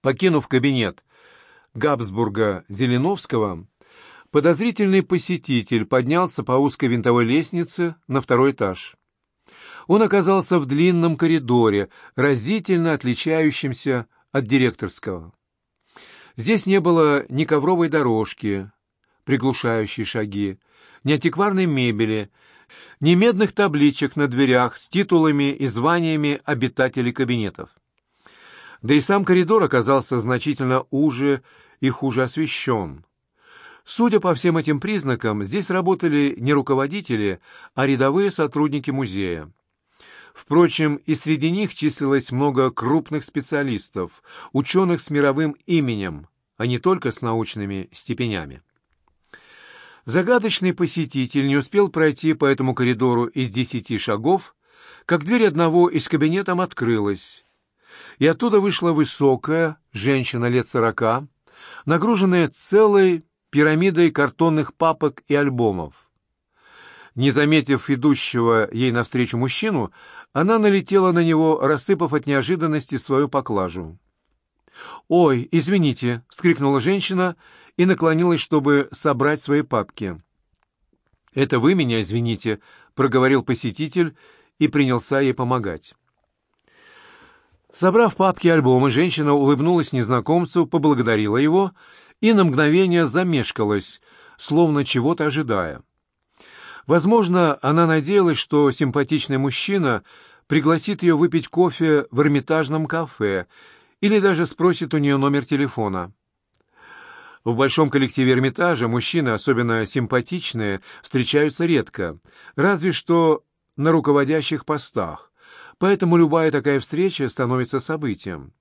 Покинув кабинет Габсбурга Зеленовского, подозрительный посетитель поднялся по узкой винтовой лестнице на второй этаж. Он оказался в длинном коридоре, разительно отличающемся от директорского. Здесь не было ни ковровой дорожки, приглушающей шаги, ни антикварной мебели, ни медных табличек на дверях с титулами и званиями обитателей кабинетов. Да и сам коридор оказался значительно уже и хуже освещен. Судя по всем этим признакам, здесь работали не руководители, а рядовые сотрудники музея. Впрочем, и среди них числилось много крупных специалистов, ученых с мировым именем, а не только с научными степенями. Загадочный посетитель не успел пройти по этому коридору из десяти шагов, как дверь одного из кабинетов открылась, и оттуда вышла высокая женщина лет сорока, нагруженная целой пирамидой картонных папок и альбомов. Не заметив идущего ей навстречу мужчину, она налетела на него, рассыпав от неожиданности свою поклажу. «Ой, извините!» — вскрикнула женщина и наклонилась, чтобы собрать свои папки. «Это вы меня извините», — проговорил посетитель и принялся ей помогать. Собрав папки и альбомы, женщина улыбнулась незнакомцу, поблагодарила его и на мгновение замешкалась, словно чего-то ожидая. Возможно, она надеялась, что симпатичный мужчина пригласит ее выпить кофе в Эрмитажном кафе или даже спросит у нее номер телефона. В большом коллективе Эрмитажа мужчины, особенно симпатичные, встречаются редко, разве что на руководящих постах, поэтому любая такая встреча становится событием.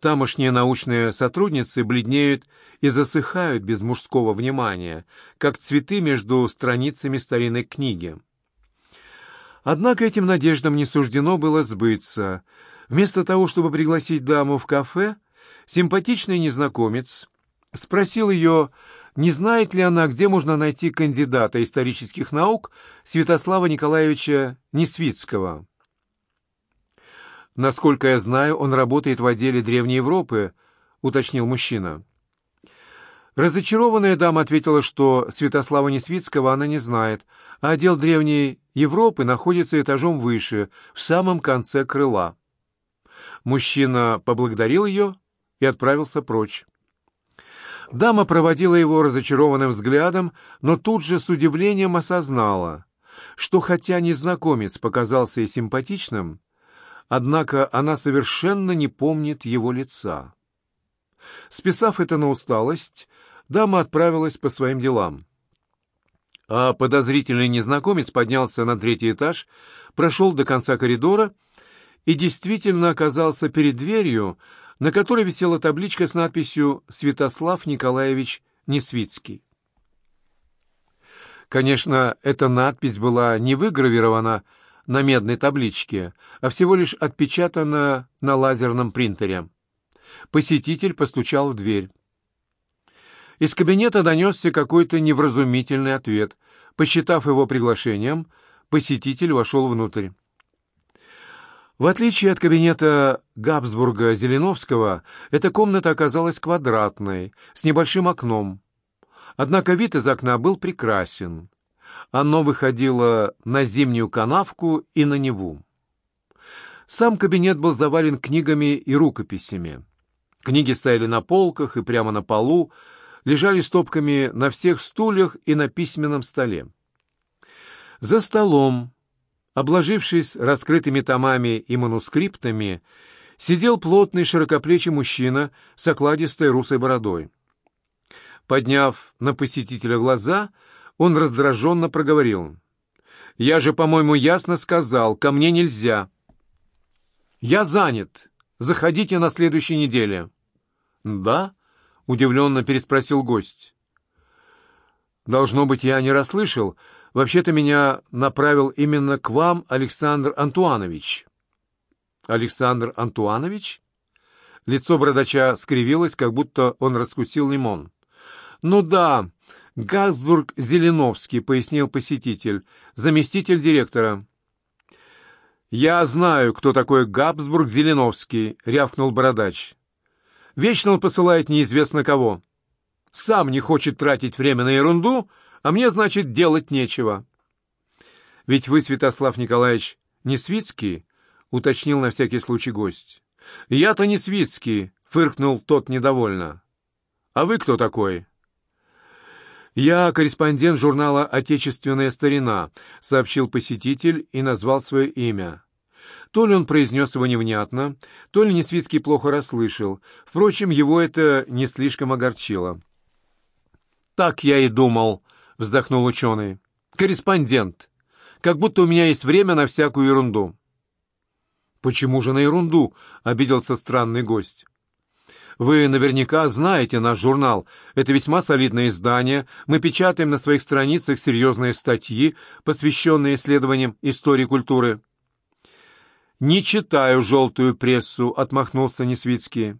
Тамошние научные сотрудницы бледнеют и засыхают без мужского внимания, как цветы между страницами старинной книги. Однако этим надеждам не суждено было сбыться. Вместо того, чтобы пригласить даму в кафе, симпатичный незнакомец спросил ее, не знает ли она, где можно найти кандидата исторических наук Святослава Николаевича Несвицкого. «Насколько я знаю, он работает в отделе Древней Европы», — уточнил мужчина. Разочарованная дама ответила, что Святослава Несвицкого она не знает, а отдел Древней Европы находится этажом выше, в самом конце крыла. Мужчина поблагодарил ее и отправился прочь. Дама проводила его разочарованным взглядом, но тут же с удивлением осознала, что хотя незнакомец показался ей симпатичным, однако она совершенно не помнит его лица. Списав это на усталость, дама отправилась по своим делам. А подозрительный незнакомец поднялся на третий этаж, прошел до конца коридора и действительно оказался перед дверью, на которой висела табличка с надписью «Святослав Николаевич Несвицкий». Конечно, эта надпись была не выгравирована на медной табличке, а всего лишь отпечатана на лазерном принтере. Посетитель постучал в дверь. Из кабинета донесся какой-то невразумительный ответ. Посчитав его приглашением, посетитель вошел внутрь. В отличие от кабинета Габсбурга-Зеленовского, эта комната оказалась квадратной, с небольшим окном. Однако вид из окна был прекрасен. Оно выходило на зимнюю канавку и на Неву. Сам кабинет был завален книгами и рукописями. Книги стояли на полках и прямо на полу, лежали стопками на всех стульях и на письменном столе. За столом Обложившись раскрытыми томами и манускриптами, сидел плотный широкоплечий мужчина с окладистой русой бородой. Подняв на посетителя глаза, он раздраженно проговорил. «Я же, по-моему, ясно сказал, ко мне нельзя». «Я занят. Заходите на следующей неделе». «Да?» — удивленно переспросил гость. «Должно быть, я не расслышал. Вообще-то меня направил именно к вам Александр Антуанович». «Александр Антуанович?» Лицо бородача скривилось, как будто он раскусил лимон. «Ну да, Газбург Зеленовский», — пояснил посетитель, заместитель директора. «Я знаю, кто такой Габсбург Зеленовский», — рявкнул бородач. Вечно он посылает неизвестно кого. Сам не хочет тратить время на ерунду, а мне, значит, делать нечего. Ведь вы, Святослав Николаевич, не Свицкий? — уточнил на всякий случай гость. «Я-то не Свицкий», — фыркнул тот недовольно. «А вы кто такой?» «Я корреспондент журнала «Отечественная старина», — сообщил посетитель и назвал свое имя. То ли он произнес его невнятно, то ли Несвицкий плохо расслышал. Впрочем, его это не слишком огорчило. «Так я и думал», — вздохнул ученый. «Корреспондент. Как будто у меня есть время на всякую ерунду». «Почему же на ерунду?» — обиделся странный гость. «Вы наверняка знаете наш журнал. Это весьма солидное издание. Мы печатаем на своих страницах серьезные статьи, посвященные исследованиям истории культуры». «Не читаю желтую прессу», — отмахнулся Несвицкий.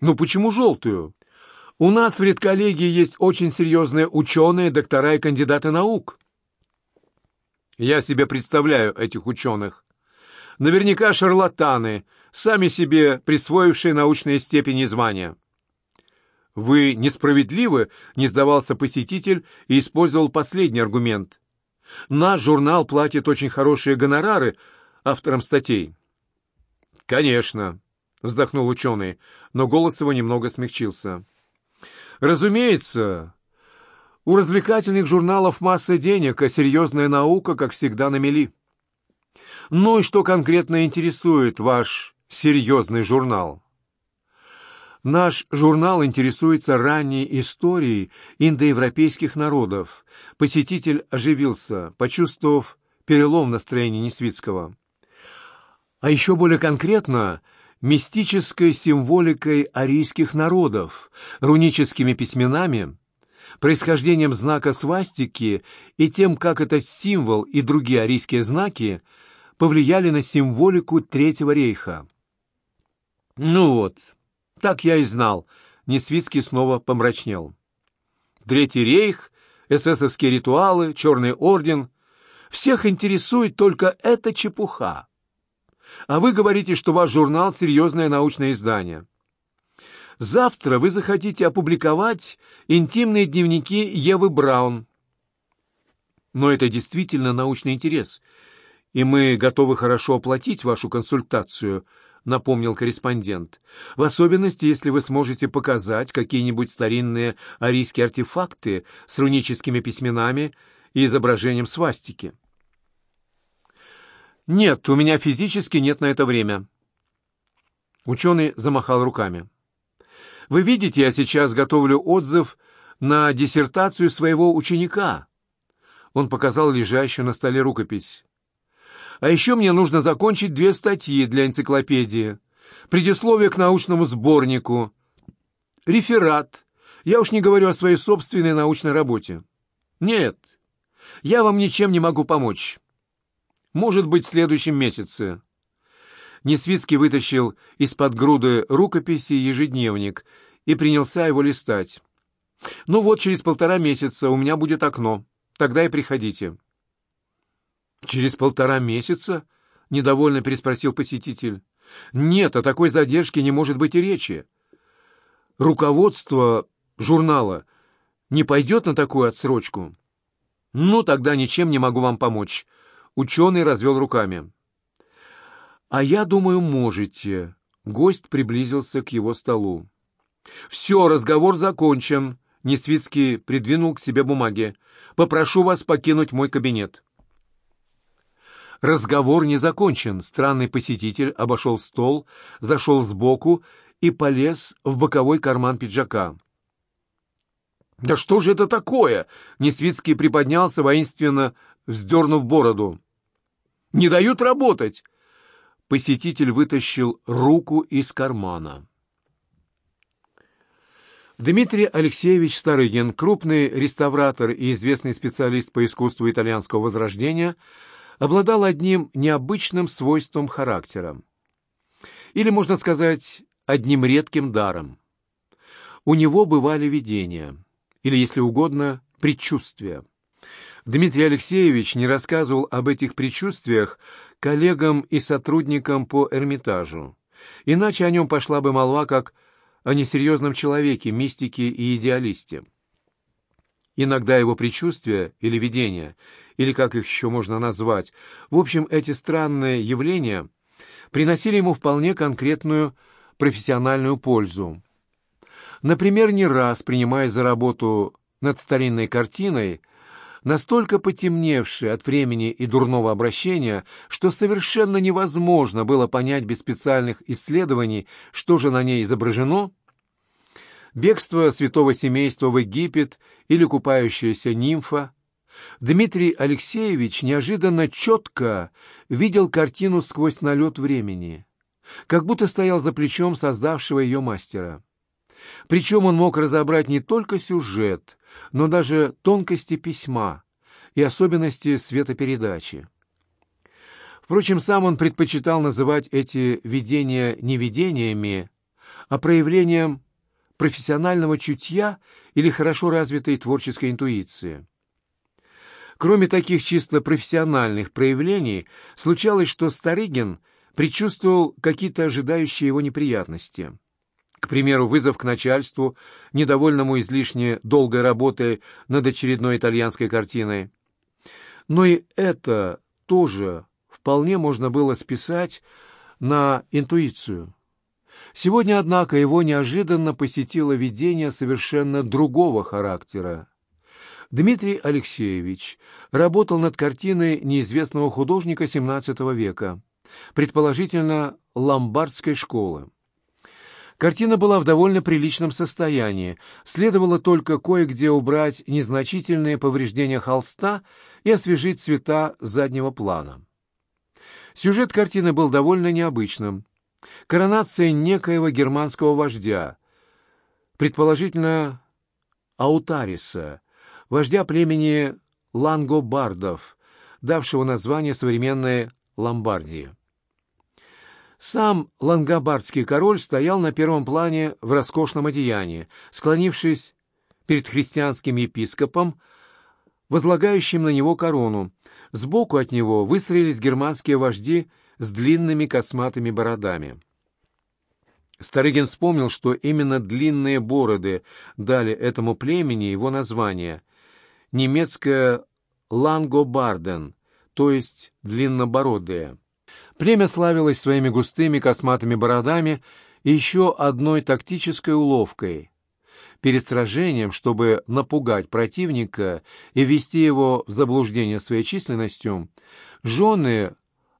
«Ну почему желтую? У нас в редколлегии есть очень серьезные ученые, доктора и кандидаты наук». «Я себе представляю этих ученых. Наверняка шарлатаны, сами себе присвоившие научные степени и звания». «Вы несправедливы», — не сдавался посетитель и использовал последний аргумент. «Наш журнал платит очень хорошие гонорары авторам статей». «Конечно», — вздохнул ученый, но голос его немного смягчился. «Разумеется, у развлекательных журналов масса денег, а серьезная наука, как всегда, на мели». Ну и что конкретно интересует ваш серьезный журнал? Наш журнал интересуется ранней историей индоевропейских народов. Посетитель оживился, почувствовав перелом настроения Несвицкого. А еще более конкретно мистической символикой арийских народов, руническими письменами, происхождением знака свастики и тем, как этот символ и другие арийские знаки – повлияли на символику Третьего рейха. «Ну вот, так я и знал», — Несвицкий снова помрачнел. «Третий рейх, эсэсовские ритуалы, Черный орден — всех интересует только эта чепуха. А вы говорите, что ваш журнал — серьезное научное издание. Завтра вы захотите опубликовать интимные дневники Евы Браун. Но это действительно научный интерес — и мы готовы хорошо оплатить вашу консультацию», — напомнил корреспондент. «В особенности, если вы сможете показать какие-нибудь старинные арийские артефакты с руническими письменами и изображением свастики». «Нет, у меня физически нет на это время». Ученый замахал руками. «Вы видите, я сейчас готовлю отзыв на диссертацию своего ученика». Он показал лежащую на столе рукопись. А еще мне нужно закончить две статьи для энциклопедии. Предисловие к научному сборнику. Реферат. Я уж не говорю о своей собственной научной работе. Нет, я вам ничем не могу помочь. Может быть, в следующем месяце. Несвицкий вытащил из-под груды рукописи ежедневник и принялся его листать. «Ну вот, через полтора месяца у меня будет окно. Тогда и приходите». «Через полтора месяца?» — недовольно переспросил посетитель. «Нет, о такой задержке не может быть и речи. Руководство журнала не пойдет на такую отсрочку?» «Ну, тогда ничем не могу вам помочь». Ученый развел руками. «А я думаю, можете». Гость приблизился к его столу. «Все, разговор закончен». Несвицкий придвинул к себе бумаги. «Попрошу вас покинуть мой кабинет». Разговор не закончен. Странный посетитель обошел стол, зашел сбоку и полез в боковой карман пиджака. «Да что же это такое?» — Несвицкий приподнялся, воинственно вздернув бороду. «Не дают работать!» Посетитель вытащил руку из кармана. Дмитрий Алексеевич Старыгин, крупный реставратор и известный специалист по искусству итальянского возрождения — обладал одним необычным свойством характера. Или, можно сказать, одним редким даром. У него бывали видения, или, если угодно, предчувствия. Дмитрий Алексеевич не рассказывал об этих предчувствиях коллегам и сотрудникам по Эрмитажу, иначе о нем пошла бы молва как о несерьезном человеке, мистике и идеалисте. Иногда его предчувствия или видения, или как их еще можно назвать, в общем, эти странные явления приносили ему вполне конкретную профессиональную пользу. Например, не раз, принимаясь за работу над старинной картиной, настолько потемневшей от времени и дурного обращения, что совершенно невозможно было понять без специальных исследований, что же на ней изображено, бегство святого семейства в Египет или купающаяся нимфа, Дмитрий Алексеевич неожиданно четко видел картину сквозь налет времени, как будто стоял за плечом создавшего ее мастера. Причем он мог разобрать не только сюжет, но даже тонкости письма и особенности светопередачи. Впрочем, сам он предпочитал называть эти видения не видениями, а проявлением профессионального чутья или хорошо развитой творческой интуиции. Кроме таких чисто профессиональных проявлений, случалось, что Старыгин предчувствовал какие-то ожидающие его неприятности. К примеру, вызов к начальству, недовольному излишне долгой работой над очередной итальянской картиной. Но и это тоже вполне можно было списать на интуицию. Сегодня, однако, его неожиданно посетило видение совершенно другого характера. Дмитрий Алексеевич работал над картиной неизвестного художника XVII века, предположительно, ломбардской школы. Картина была в довольно приличном состоянии, следовало только кое-где убрать незначительные повреждения холста и освежить цвета заднего плана. Сюжет картины был довольно необычным. Коронация некоего германского вождя, предположительно Аутариса, вождя племени лангобардов, давшего название современной Ломбардии. Сам лангобардский король стоял на первом плане в роскошном одеянии, склонившись перед христианским епископом, возлагающим на него корону. Сбоку от него выстроились германские вожди с длинными косматыми бородами. Старыгин вспомнил, что именно длинные бороды дали этому племени его название — немецкое «лангобарден», то есть «длиннобородые». Племя славилось своими густыми косматыми бородами и еще одной тактической уловкой. Перед сражением, чтобы напугать противника и ввести его в заблуждение своей численностью, жены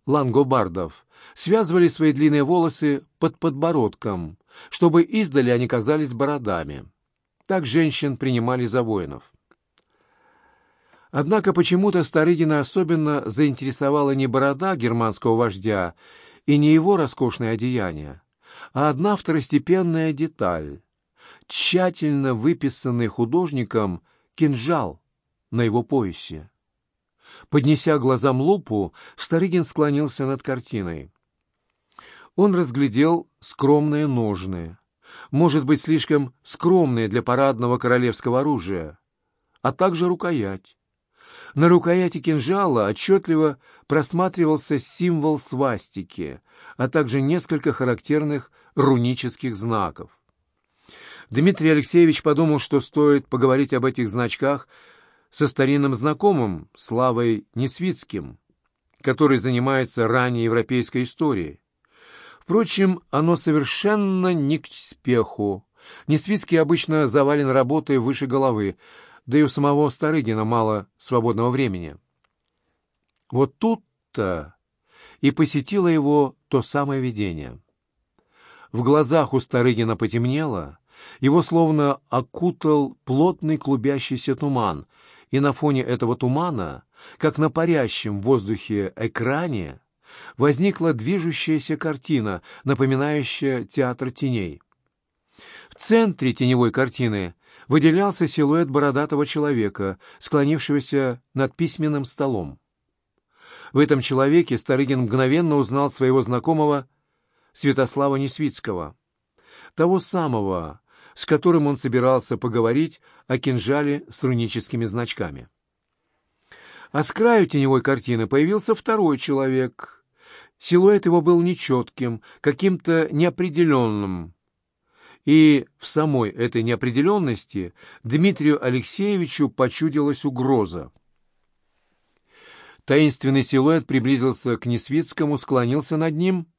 лангобардов связывали свои длинные волосы под подбородком, чтобы издали они казались бородами. Так женщин принимали за воинов. Однако почему-то Старыгина особенно заинтересовала не борода германского вождя и не его роскошное одеяние, а одна второстепенная деталь — тщательно выписанный художником кинжал на его поясе. Поднеся глазам лупу, Старыгин склонился над картиной. Он разглядел скромные ножны, может быть, слишком скромные для парадного королевского оружия, а также рукоять. На рукояти кинжала отчетливо просматривался символ свастики, а также несколько характерных рунических знаков. Дмитрий Алексеевич подумал, что стоит поговорить об этих значках со старинным знакомым Славой Несвицким, который занимается ранней европейской историей. Впрочем, оно совершенно не к спеху. Несвицкий обычно завален работой выше головы, да и у самого Старыгина мало свободного времени. Вот тут-то и посетило его то самое видение. В глазах у Старыгина потемнело, его словно окутал плотный клубящийся туман, и на фоне этого тумана, как на парящем в воздухе экране, возникла движущаяся картина, напоминающая театр теней. В центре теневой картины выделялся силуэт бородатого человека, склонившегося над письменным столом. В этом человеке Старыгин мгновенно узнал своего знакомого Святослава Несвицкого, того самого, с которым он собирался поговорить о кинжале с руническими значками. А с краю теневой картины появился второй человек. Силуэт его был нечетким, каким-то неопределенным, И в самой этой неопределенности Дмитрию Алексеевичу почудилась угроза. Таинственный силуэт приблизился к Несвицкому, склонился над ним,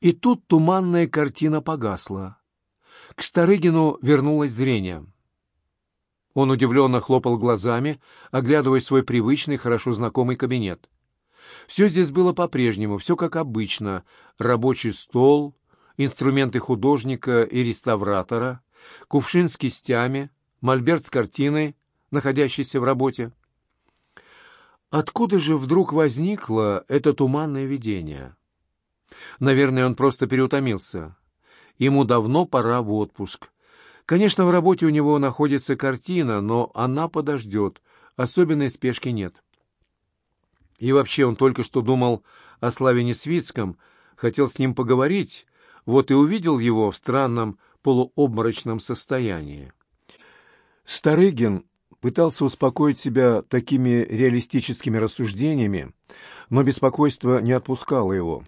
и тут туманная картина погасла. К Старыгину вернулось зрение. Он удивленно хлопал глазами, оглядывая свой привычный, хорошо знакомый кабинет. Все здесь было по-прежнему, все как обычно. Рабочий стол, инструменты художника и реставратора, кувшин с кистями, мольберт с картиной, находящийся в работе. Откуда же вдруг возникло это туманное видение? Наверное, он просто переутомился. Ему давно пора в отпуск. Конечно, в работе у него находится картина, но она подождет, особенной спешки нет. И вообще он только что думал о Славе Свицком, хотел с ним поговорить, вот и увидел его в странном полуобморочном состоянии. Старыгин пытался успокоить себя такими реалистическими рассуждениями, но беспокойство не отпускало его.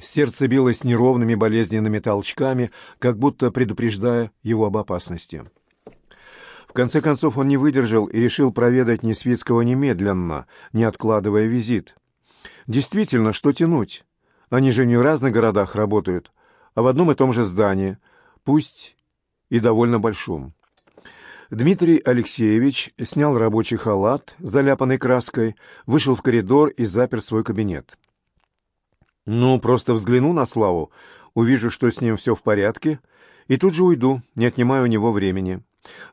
Сердце билось неровными болезненными толчками, как будто предупреждая его об опасности. В конце концов он не выдержал и решил проведать Несвицкого немедленно, не откладывая визит. Действительно, что тянуть? Они же не в разных городах работают, а в одном и том же здании, пусть и довольно большом. Дмитрий Алексеевич снял рабочий халат, заляпанный краской, вышел в коридор и запер свой кабинет. «Ну, просто взгляну на Славу, увижу, что с ним все в порядке, и тут же уйду, не отнимая у него времени».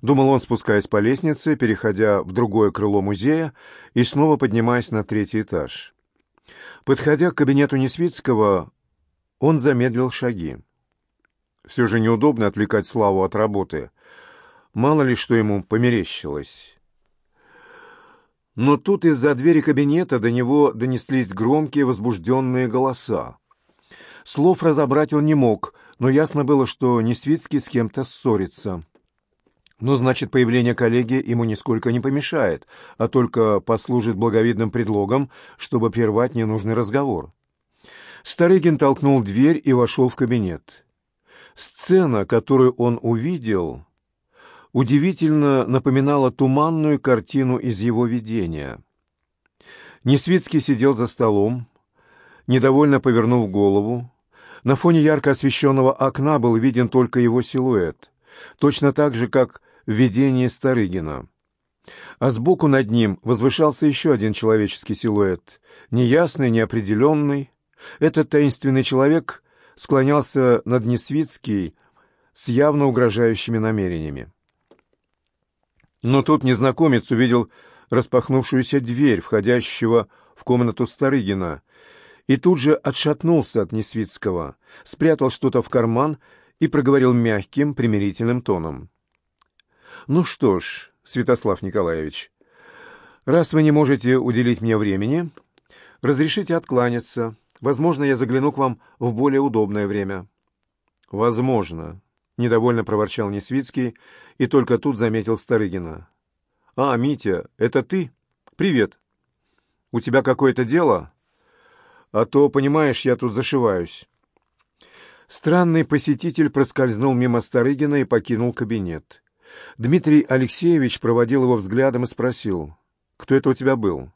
Думал он, спускаясь по лестнице, переходя в другое крыло музея и снова поднимаясь на третий этаж. Подходя к кабинету Несвицкого, он замедлил шаги. Все же неудобно отвлекать Славу от работы. Мало ли, что ему померещилось. Но тут из-за двери кабинета до него донеслись громкие возбужденные голоса. Слов разобрать он не мог, но ясно было, что Несвицкий с кем-то ссорится. Ну, значит, появление коллеги ему нисколько не помешает, а только послужит благовидным предлогом, чтобы прервать ненужный разговор. Старыгин толкнул дверь и вошел в кабинет. Сцена, которую он увидел, удивительно напоминала туманную картину из его видения. Несвицкий сидел за столом, недовольно повернув голову. На фоне ярко освещенного окна был виден только его силуэт, точно так же, как в видении Старыгина. А сбоку над ним возвышался еще один человеческий силуэт, неясный, неопределенный. Этот таинственный человек склонялся над Несвицкий с явно угрожающими намерениями. Но тут незнакомец увидел распахнувшуюся дверь, входящего в комнату Старыгина, и тут же отшатнулся от Несвицкого, спрятал что-то в карман и проговорил мягким, примирительным тоном. «Ну что ж, Святослав Николаевич, раз вы не можете уделить мне времени, разрешите откланяться. Возможно, я загляну к вам в более удобное время». «Возможно», — недовольно проворчал Несвицкий и только тут заметил Старыгина. «А, Митя, это ты? Привет. У тебя какое-то дело? А то, понимаешь, я тут зашиваюсь». Странный посетитель проскользнул мимо Старыгина и покинул кабинет. Дмитрий Алексеевич проводил его взглядом и спросил, «Кто это у тебя был?»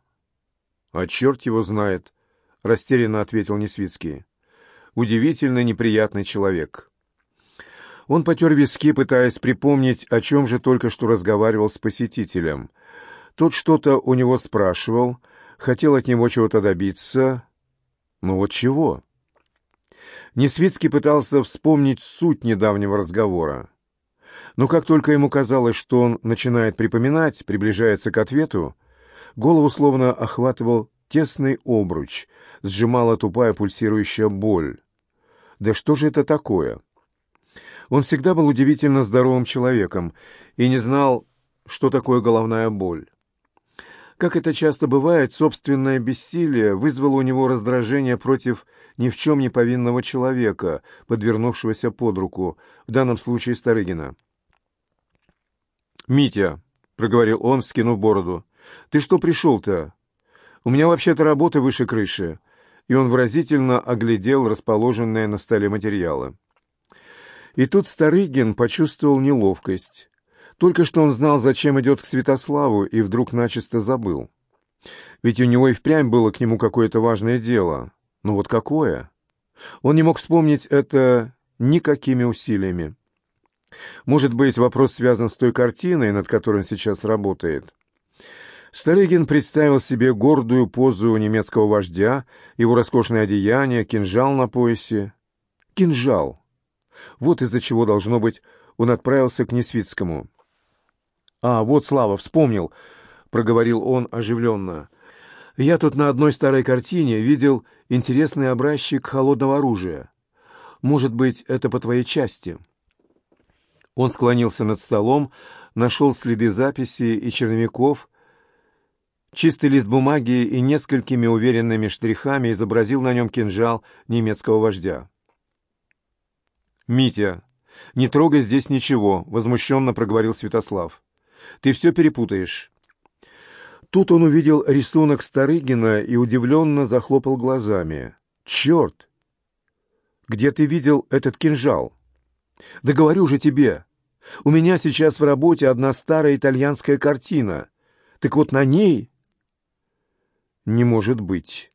«А черт его знает», — растерянно ответил Несвицкий. «Удивительно неприятный человек». Он потер виски, пытаясь припомнить, о чем же только что разговаривал с посетителем. Тот что-то у него спрашивал, хотел от него чего-то добиться. Ну вот чего? Несвицкий пытался вспомнить суть недавнего разговора. Но как только ему казалось, что он начинает припоминать, приближается к ответу, голову словно охватывал тесный обруч, сжимала тупая пульсирующая боль. Да что же это такое? Он всегда был удивительно здоровым человеком и не знал, что такое головная боль. Как это часто бывает, собственное бессилие вызвало у него раздражение против ни в чем не повинного человека, подвернувшегося под руку, в данном случае Старыгина. «Митя», — проговорил он, вскинув бороду, — «ты что пришел-то? У меня вообще-то работа выше крыши». И он выразительно оглядел расположенные на столе материалы. И тут Старыгин почувствовал неловкость. Только что он знал, зачем идет к Святославу, и вдруг начисто забыл. Ведь у него и впрямь было к нему какое-то важное дело. Ну вот какое? Он не мог вспомнить это никакими усилиями. Может быть, вопрос связан с той картиной, над которой он сейчас работает. Старыгин представил себе гордую позу немецкого вождя, его роскошное одеяние, кинжал на поясе. Кинжал! Вот из-за чего, должно быть, он отправился к Несвицкому. «А, вот, Слава, вспомнил», — проговорил он оживленно. «Я тут на одной старой картине видел интересный образчик холодного оружия. Может быть, это по твоей части?» Он склонился над столом, нашел следы записи и черновиков, чистый лист бумаги и несколькими уверенными штрихами изобразил на нем кинжал немецкого вождя. «Митя, не трогай здесь ничего», — возмущенно проговорил Святослав. «Ты все перепутаешь». Тут он увидел рисунок Старыгина и удивленно захлопал глазами. «Черт! Где ты видел этот кинжал?» «Да говорю же тебе, у меня сейчас в работе одна старая итальянская картина. Так вот на ней...» «Не может быть!»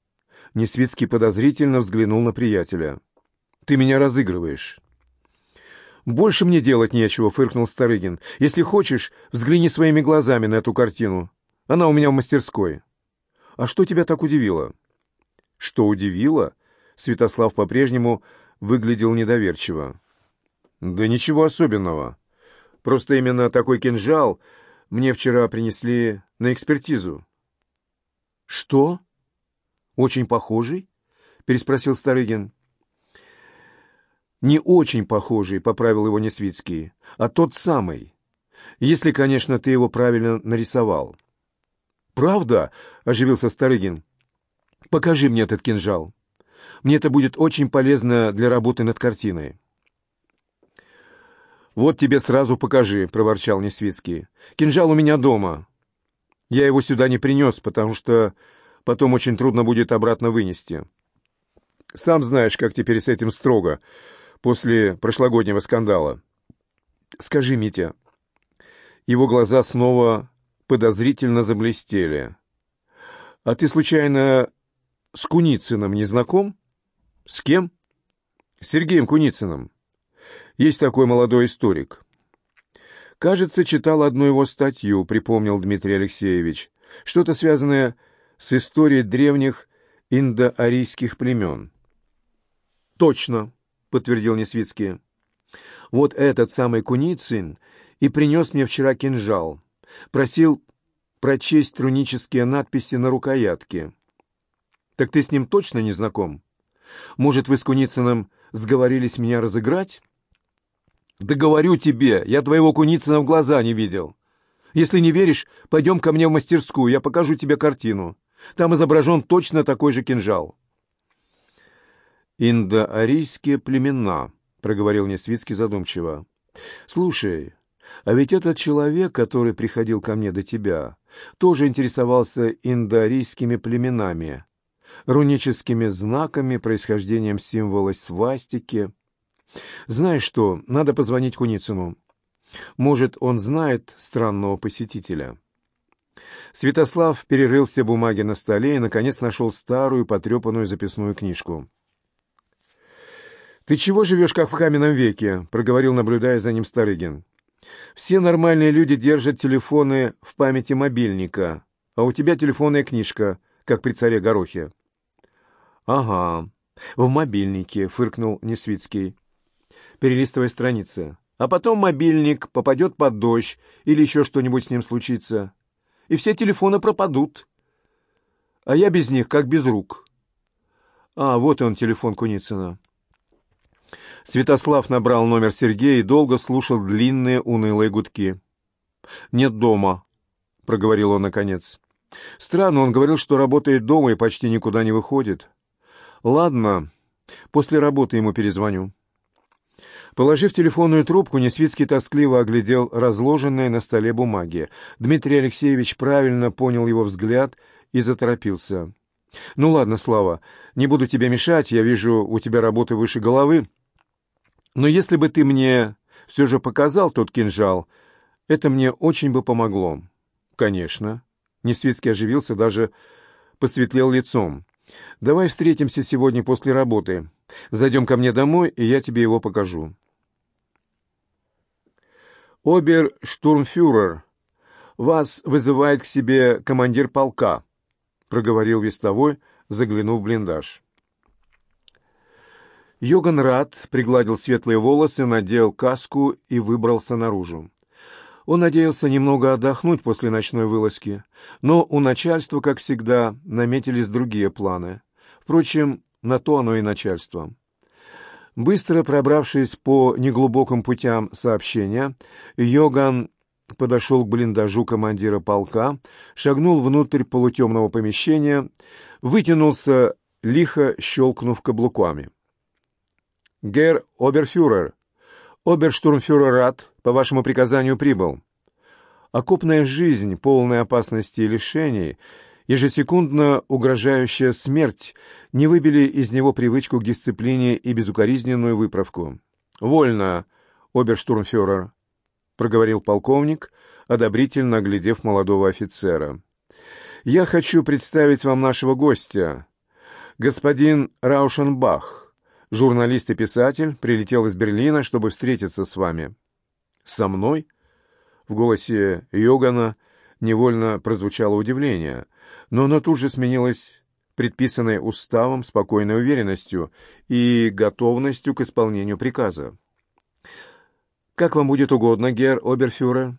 Несвицкий подозрительно взглянул на приятеля. «Ты меня разыгрываешь». «Больше мне делать нечего», — фыркнул Старыгин. «Если хочешь, взгляни своими глазами на эту картину. Она у меня в мастерской». «А что тебя так удивило?» «Что удивило?» Святослав по-прежнему выглядел недоверчиво. «Да ничего особенного. Просто именно такой кинжал мне вчера принесли на экспертизу». «Что? Очень похожий?» — переспросил Старыгин. «Не очень похожий», — поправил его Несвицкий, — «а тот самый. Если, конечно, ты его правильно нарисовал». «Правда?» — оживился Старыгин. «Покажи мне этот кинжал. Мне это будет очень полезно для работы над картиной». «Вот тебе сразу покажи», — проворчал Несвицкий. «Кинжал у меня дома. Я его сюда не принес, потому что потом очень трудно будет обратно вынести. Сам знаешь, как теперь с этим строго» после прошлогоднего скандала. Скажи, Митя, его глаза снова подозрительно заблестели. А ты, случайно, с Куницыным не знаком? С кем? С Сергеем Куницыным. Есть такой молодой историк. Кажется, читал одну его статью, припомнил Дмитрий Алексеевич. Что-то связанное с историей древних индоарийских племен. Точно, — подтвердил Несвицкий. «Вот этот самый Куницын и принес мне вчера кинжал. Просил прочесть рунические надписи на рукоятке. Так ты с ним точно не знаком? Может, вы с Куницыным сговорились меня разыграть?» «Да говорю тебе, я твоего Куницына в глаза не видел. Если не веришь, пойдем ко мне в мастерскую, я покажу тебе картину. Там изображен точно такой же кинжал». «Индоарийские племена», — проговорил Несвицкий задумчиво. «Слушай, а ведь этот человек, который приходил ко мне до тебя, тоже интересовался индоарийскими племенами, руническими знаками, происхождением символа свастики. Знаешь что, надо позвонить Куницыну. Может, он знает странного посетителя». Святослав перерыл все бумаги на столе и, наконец, нашел старую потрепанную записную книжку. «Ты чего живешь, как в каменном веке?» — проговорил, наблюдая за ним Старыгин. «Все нормальные люди держат телефоны в памяти мобильника, а у тебя телефонная книжка, как при царе Горохе». «Ага, в мобильнике», — фыркнул Несвицкий, перелистывая страницы. «А потом мобильник попадет под дождь или еще что-нибудь с ним случится, и все телефоны пропадут. А я без них, как без рук». «А, вот он, телефон Куницына». Святослав набрал номер Сергея и долго слушал длинные унылые гудки. «Нет дома», — проговорил он наконец. «Странно, он говорил, что работает дома и почти никуда не выходит. Ладно, после работы ему перезвоню». Положив телефонную трубку, Несвицкий тоскливо оглядел разложенные на столе бумаги. Дмитрий Алексеевич правильно понял его взгляд и заторопился. «Ну ладно, Слава, не буду тебе мешать, я вижу, у тебя работы выше головы. Но если бы ты мне все же показал тот кинжал, это мне очень бы помогло. Конечно. Несвицкий оживился, даже посветлел лицом. Давай встретимся сегодня после работы. Зайдем ко мне домой, и я тебе его покажу. «Обер-штурмфюрер, вас вызывает к себе командир полка», — проговорил вестовой, заглянув в блиндаж. Йоган Рад пригладил светлые волосы, надел каску и выбрался наружу. Он надеялся немного отдохнуть после ночной вылазки, но у начальства, как всегда, наметились другие планы. Впрочем, на то оно и начальство. Быстро пробравшись по неглубоким путям сообщения, Йоган подошел к блиндажу командира полка, шагнул внутрь полутемного помещения, вытянулся, лихо щелкнув каблуками. «Гер Оберфюрер, оберштурмфюрер Рад по вашему приказанию прибыл. Окопная жизнь, полная опасности и лишений, ежесекундно угрожающая смерть, не выбили из него привычку к дисциплине и безукоризненную выправку. «Вольно, оберштурмфюрер», — проговорил полковник, одобрительно оглядев молодого офицера. «Я хочу представить вам нашего гостя, господин Раушенбах, журналист и писатель, прилетел из Берлина, чтобы встретиться с вами». «Со мной?» В голосе Йогана невольно прозвучало удивление, но оно тут же сменилось предписанной уставом спокойной уверенностью и готовностью к исполнению приказа. «Как вам будет угодно, герр Оберфюрер,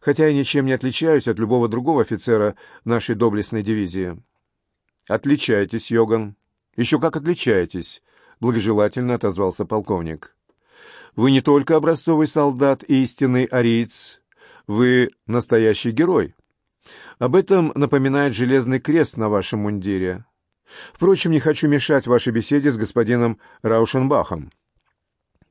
хотя я ничем не отличаюсь от любого другого офицера нашей доблестной дивизии». «Отличаетесь, Йоган. Еще как отличаетесь», — благожелательно отозвался полковник. «Вы не только образцовый солдат и истинный ариец, вы настоящий герой. Об этом напоминает железный крест на вашем мундире. Впрочем, не хочу мешать вашей беседе с господином Раушенбахом».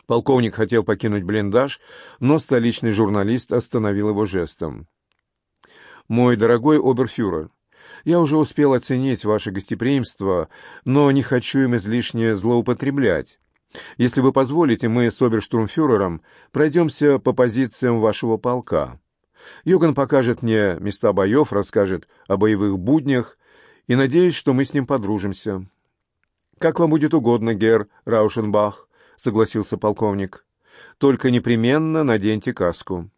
Полковник хотел покинуть блиндаж, но столичный журналист остановил его жестом. «Мой дорогой оберфюрер, я уже успел оценить ваше гостеприимство, но не хочу им излишне злоупотреблять. Если вы позволите, мы с оберштурмфюрером пройдемся по позициям вашего полка. Йоган покажет мне места боев, расскажет о боевых буднях, и надеюсь, что мы с ним подружимся. «Как вам будет угодно, гер Раушенбах», — согласился полковник. «Только непременно наденьте каску».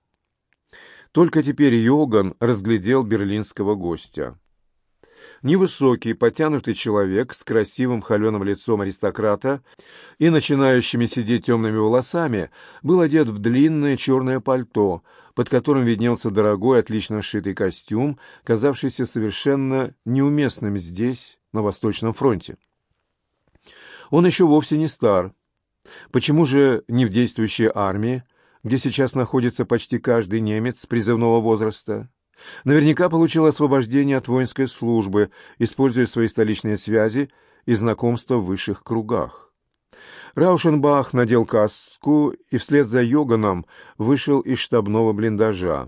Только теперь Йоган разглядел берлинского гостя. Невысокий, потянутый человек с красивым холеным лицом аристократа и начинающими сидеть темными волосами был одет в длинное черное пальто, под которым виднелся дорогой, отлично сшитый костюм, казавшийся совершенно неуместным здесь, на Восточном фронте. Он еще вовсе не стар. Почему же не в действующей армии, где сейчас находится почти каждый немец призывного возраста? Наверняка получил освобождение от воинской службы, используя свои столичные связи и знакомства в высших кругах. Раушенбах надел каску и вслед за Йоганом вышел из штабного блиндажа.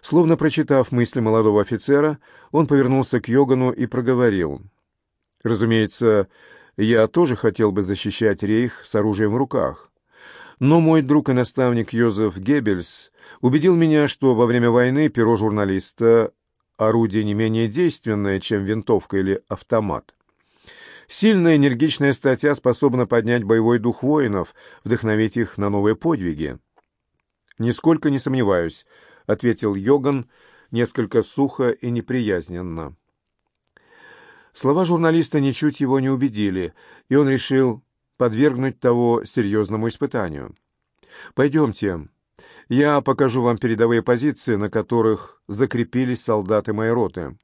Словно прочитав мысли молодого офицера, он повернулся к Йогану и проговорил. «Разумеется, я тоже хотел бы защищать рейх с оружием в руках. Но мой друг и наставник Йозеф Геббельс убедил меня, что во время войны перо журналиста — орудие не менее действенное, чем винтовка или автомат. Сильная энергичная статья способна поднять боевой дух воинов, вдохновить их на новые подвиги. «Нисколько не сомневаюсь», — ответил Йоган несколько сухо и неприязненно. Слова журналиста ничуть его не убедили, и он решил подвергнуть того серьезному испытанию. «Пойдемте, я покажу вам передовые позиции, на которых закрепились солдаты моей роты».